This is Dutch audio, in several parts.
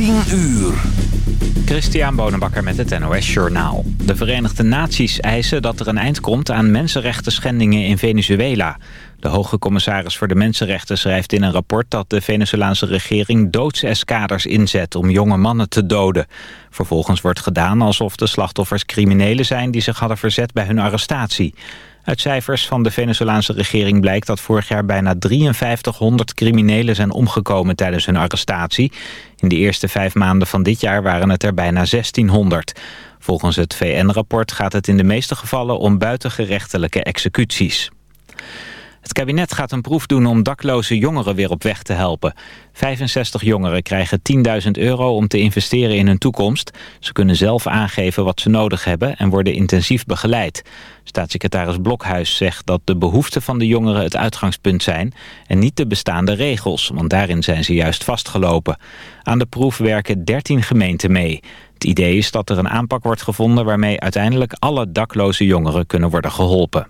10 uur. Christian Bonenbakker met het NOS Journaal. De Verenigde Naties eisen dat er een eind komt aan mensenrechten schendingen in Venezuela. De hoge commissaris voor de mensenrechten schrijft in een rapport... dat de Venezolaanse regering doodseskaders inzet om jonge mannen te doden. Vervolgens wordt gedaan alsof de slachtoffers criminelen zijn... die zich hadden verzet bij hun arrestatie. Uit cijfers van de Venezolaanse regering blijkt dat vorig jaar bijna 5300 criminelen zijn omgekomen tijdens hun arrestatie. In de eerste vijf maanden van dit jaar waren het er bijna 1600. Volgens het VN-rapport gaat het in de meeste gevallen om buitengerechtelijke executies. Het kabinet gaat een proef doen om dakloze jongeren weer op weg te helpen. 65 jongeren krijgen 10.000 euro om te investeren in hun toekomst. Ze kunnen zelf aangeven wat ze nodig hebben en worden intensief begeleid. Staatssecretaris Blokhuis zegt dat de behoeften van de jongeren het uitgangspunt zijn... en niet de bestaande regels, want daarin zijn ze juist vastgelopen. Aan de proef werken 13 gemeenten mee. Het idee is dat er een aanpak wordt gevonden... waarmee uiteindelijk alle dakloze jongeren kunnen worden geholpen.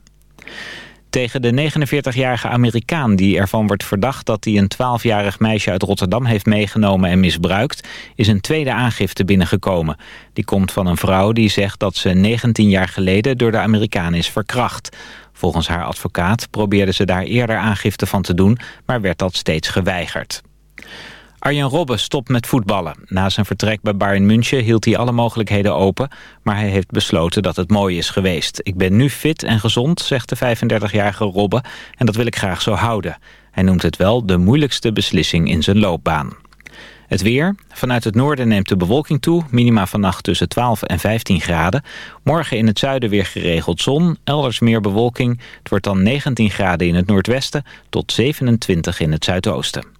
Tegen de 49-jarige Amerikaan die ervan wordt verdacht dat hij een 12-jarig meisje uit Rotterdam heeft meegenomen en misbruikt, is een tweede aangifte binnengekomen. Die komt van een vrouw die zegt dat ze 19 jaar geleden door de Amerikaan is verkracht. Volgens haar advocaat probeerde ze daar eerder aangifte van te doen, maar werd dat steeds geweigerd. Arjen Robben stopt met voetballen. Na zijn vertrek bij Bayern München hield hij alle mogelijkheden open... maar hij heeft besloten dat het mooi is geweest. Ik ben nu fit en gezond, zegt de 35-jarige Robben... en dat wil ik graag zo houden. Hij noemt het wel de moeilijkste beslissing in zijn loopbaan. Het weer. Vanuit het noorden neemt de bewolking toe. Minima vannacht tussen 12 en 15 graden. Morgen in het zuiden weer geregeld zon. Elders meer bewolking. Het wordt dan 19 graden in het noordwesten tot 27 in het zuidoosten.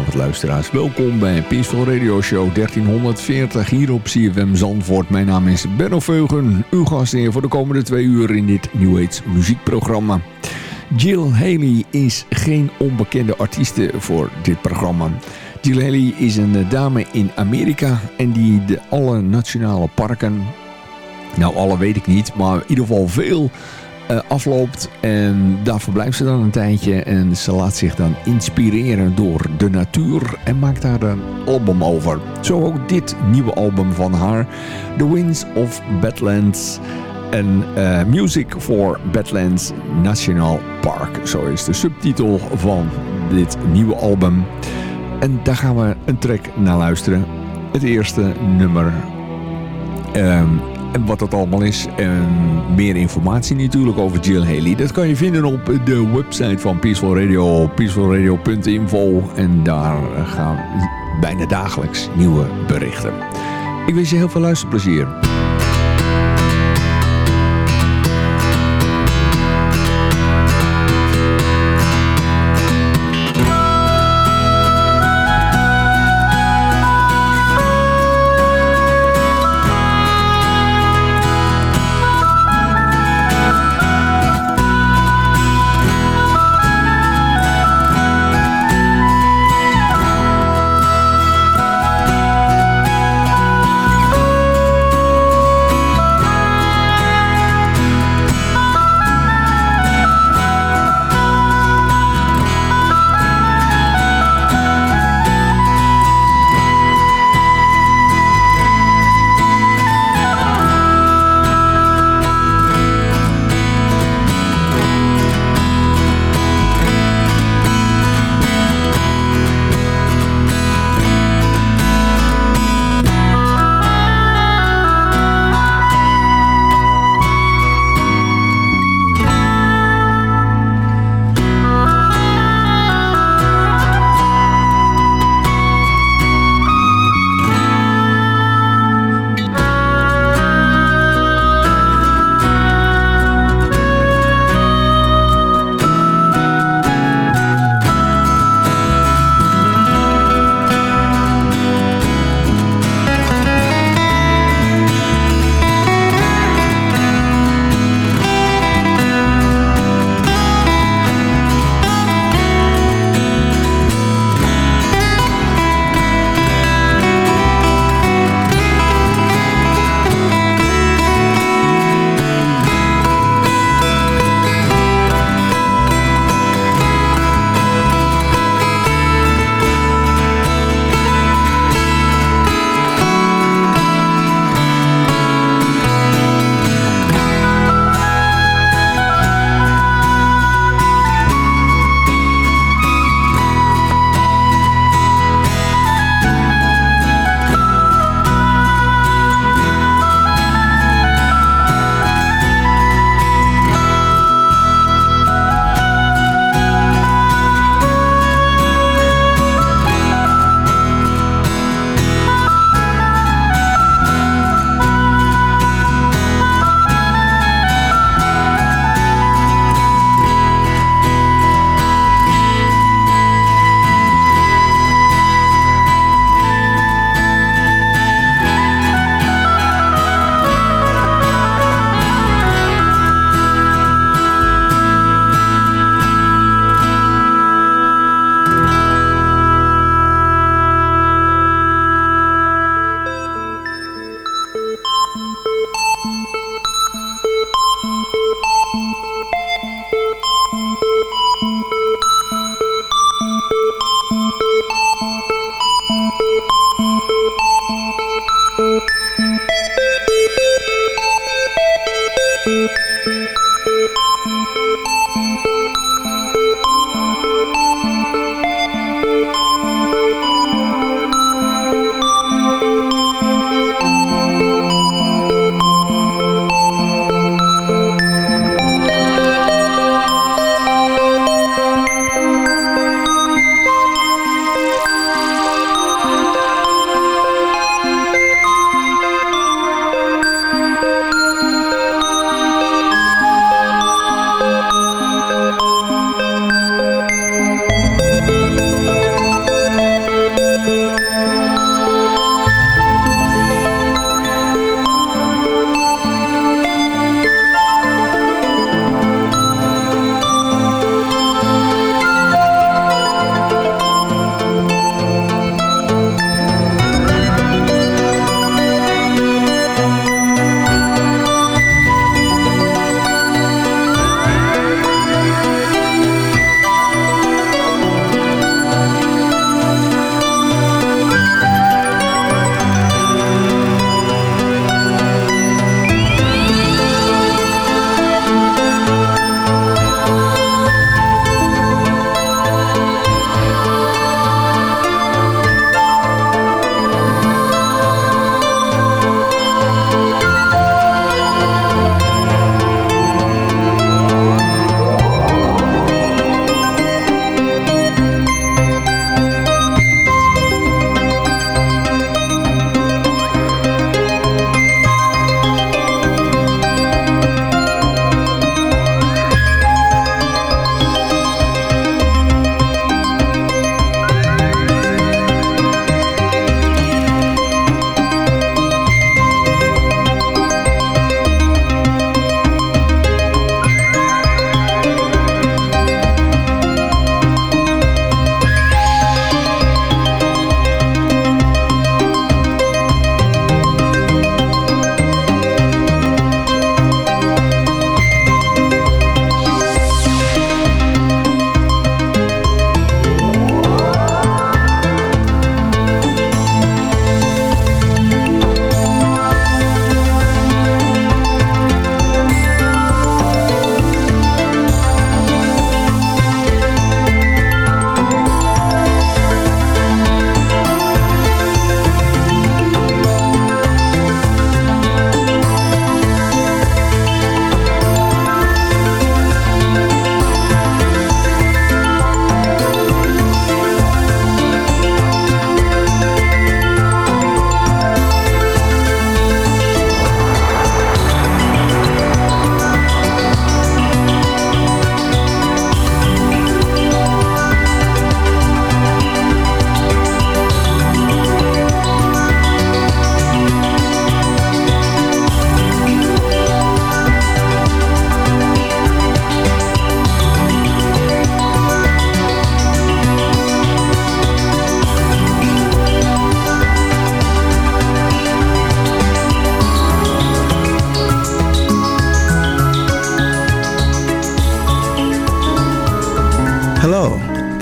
Goedenavond luisteraars, welkom bij Peaceful Radio Show 1340 hier op CFM Zandvoort. Mijn naam is Benno Veugen, uw gastheer voor de komende twee uur in dit New Age muziekprogramma. Jill Haley is geen onbekende artieste voor dit programma. Jill Haley is een dame in Amerika en die de alle nationale parken, nou alle weet ik niet, maar in ieder geval veel afloopt. En daar verblijft ze dan een tijdje. En ze laat zich dan inspireren door de natuur. En maakt daar een album over. Zo ook dit nieuwe album van haar. The Winds of Badlands. En uh, Music for Badlands National Park. Zo is de subtitel van dit nieuwe album. En daar gaan we een track naar luisteren. Het eerste nummer um, en wat dat allemaal is. En meer informatie natuurlijk over Jill Haley. Dat kan je vinden op de website van Peaceful Radio. peacefulradio.info. En daar gaan bijna dagelijks nieuwe berichten. Ik wens je heel veel luisterplezier.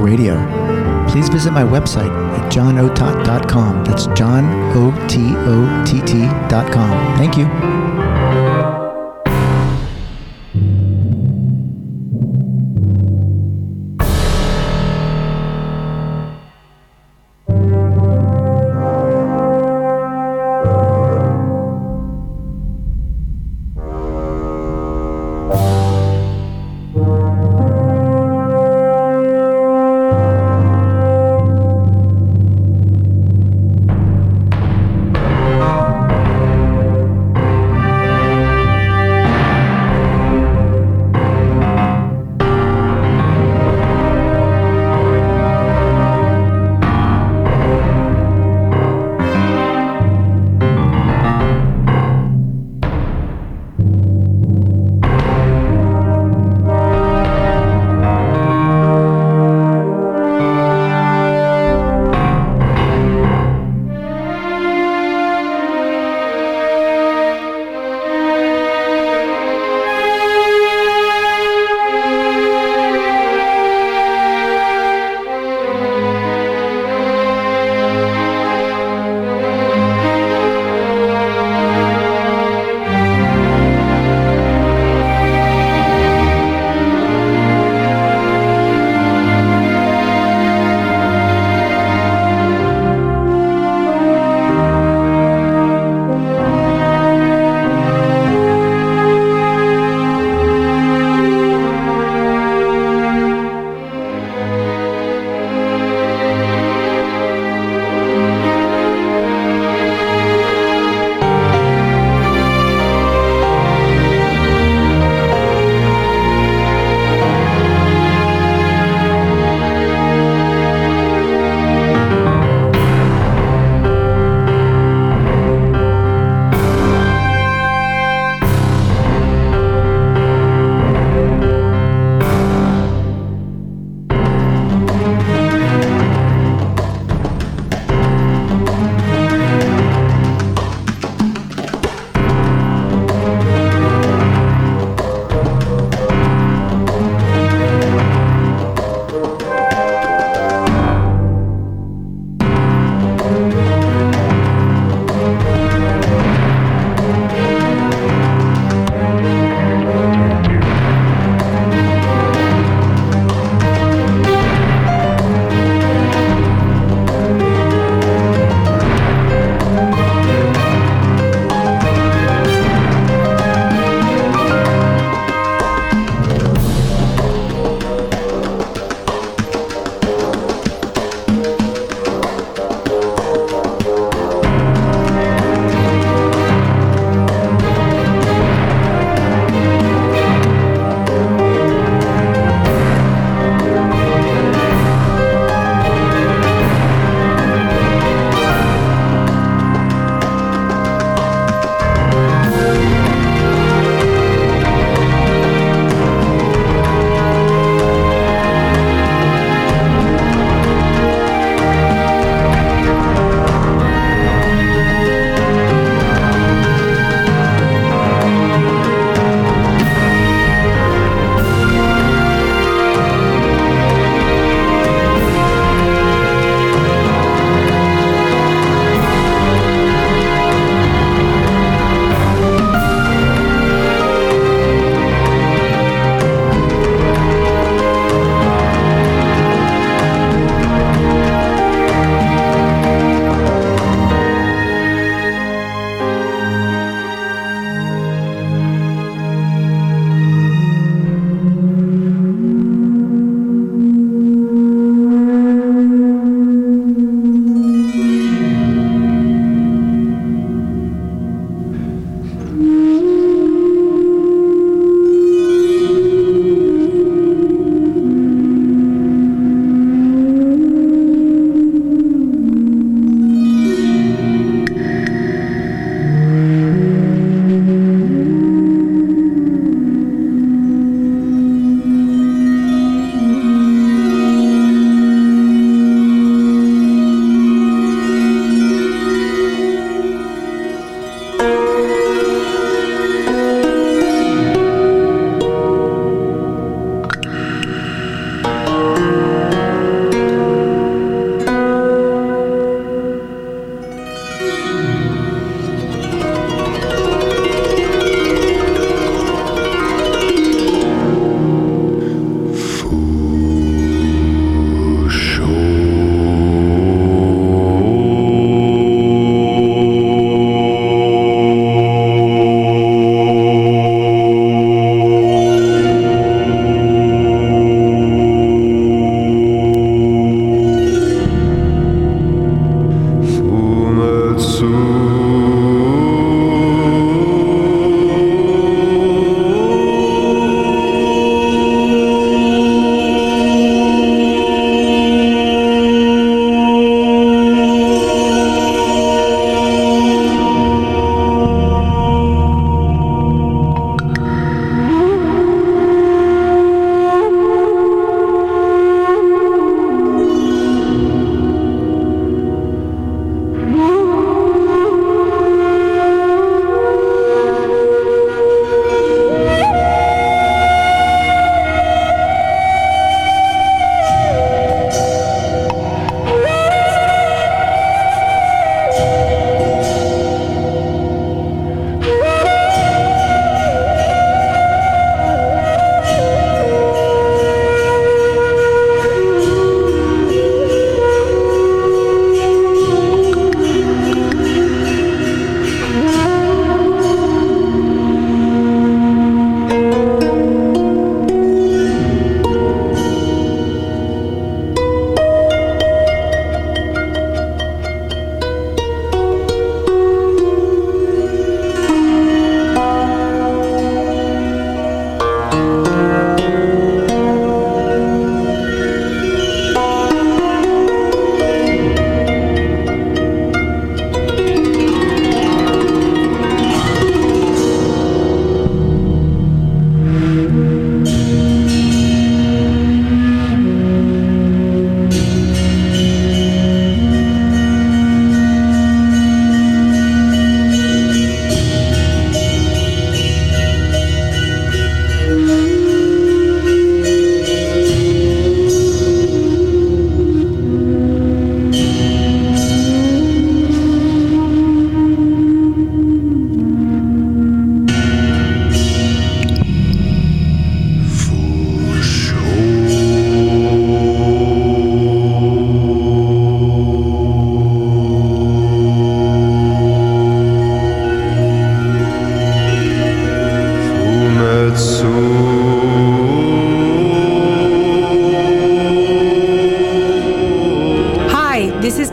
Radio. Please visit my website at johnotot.com. That's johnotot.com. Thank you.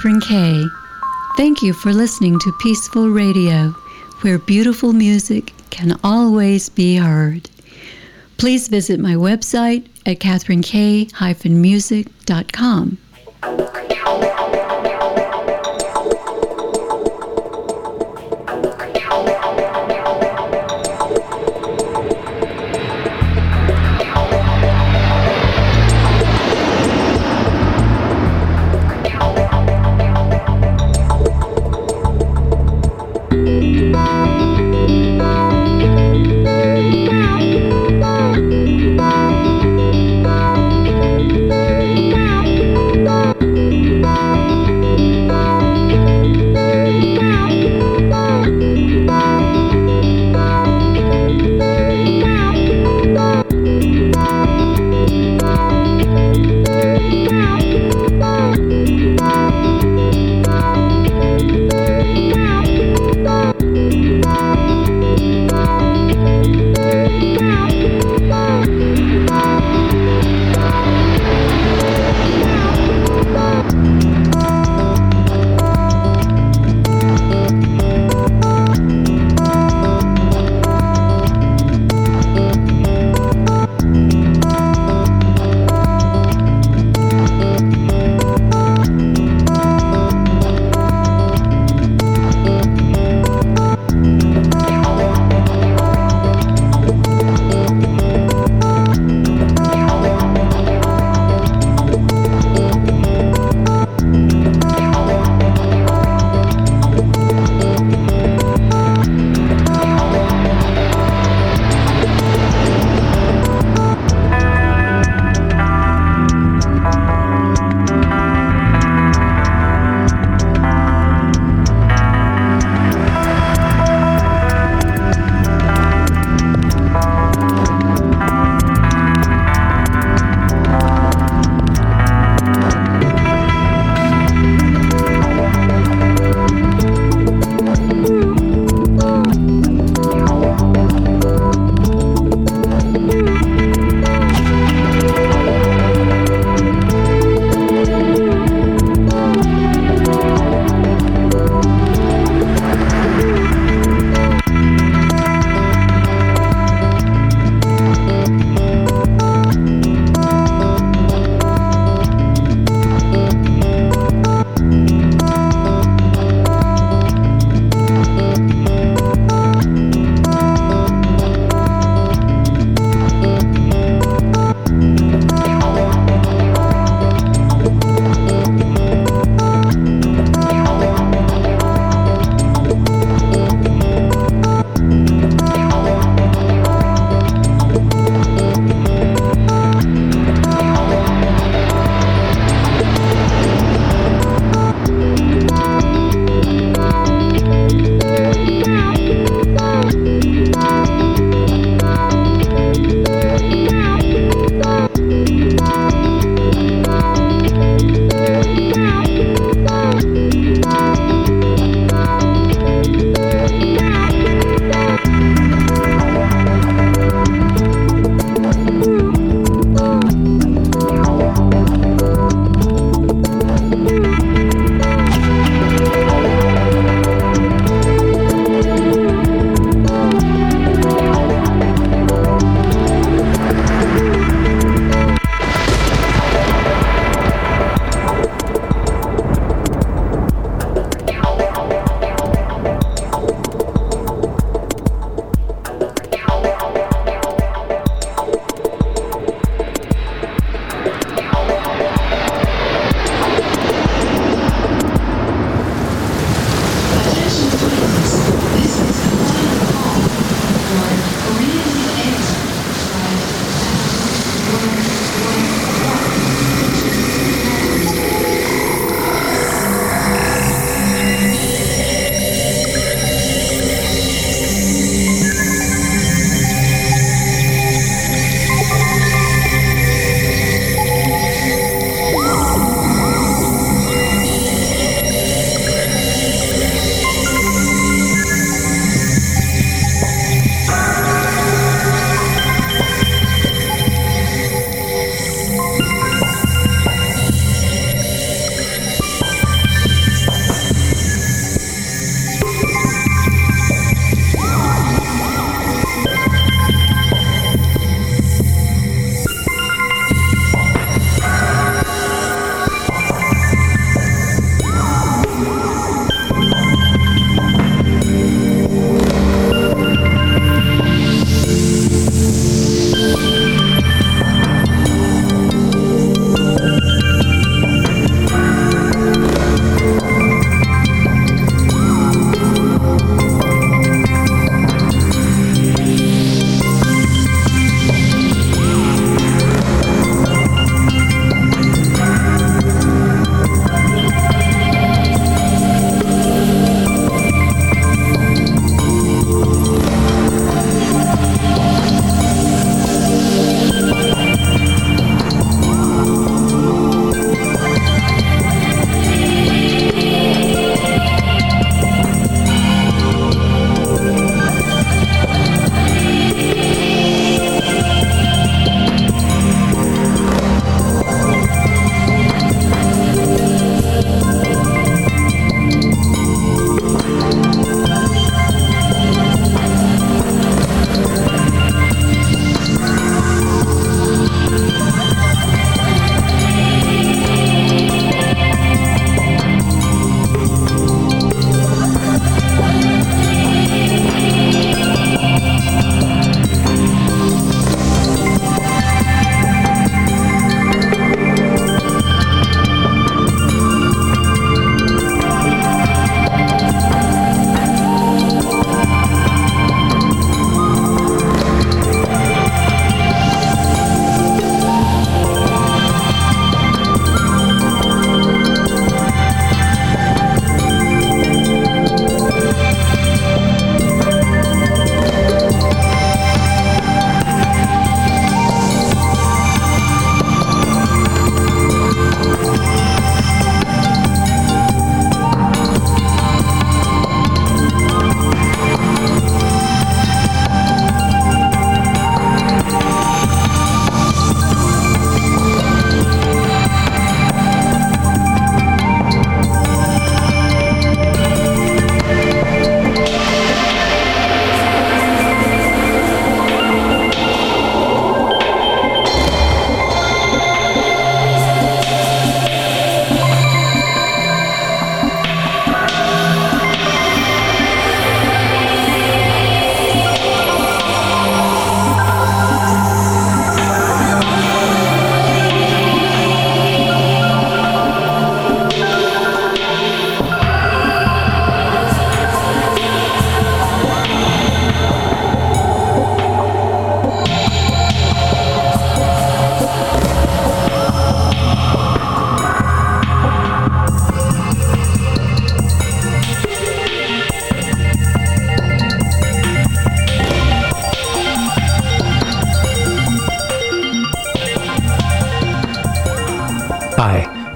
Catherine Kay. Thank you for listening to Peaceful Radio, where beautiful music can always be heard. Please visit my website at katherinekay-music.com.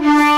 Bye.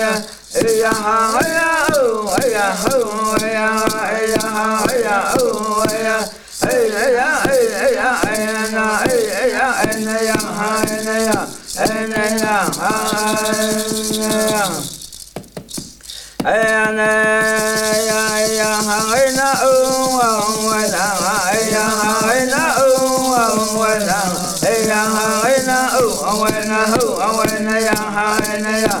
Yeah. 哎呀哈，哎呀哦，哎呀哦，哎呀，哈，哎呀哦，哎呀，哎哎呀，哎哎呀，哎呀，哎哎呀，哎哎呀，哎哎呀，哈哎哎呀，哎呀，哎呀，哎呀哈哎那哦，哎那哈哎呀哈哎那哦，哎那哈哎呀哈哎那哦，哎那哈哎那呀哈哎那呀。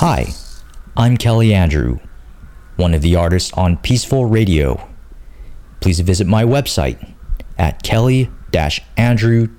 Hi, I'm Kelly Andrew, one of the artists on Peaceful Radio please visit my website at kelly andrew.com.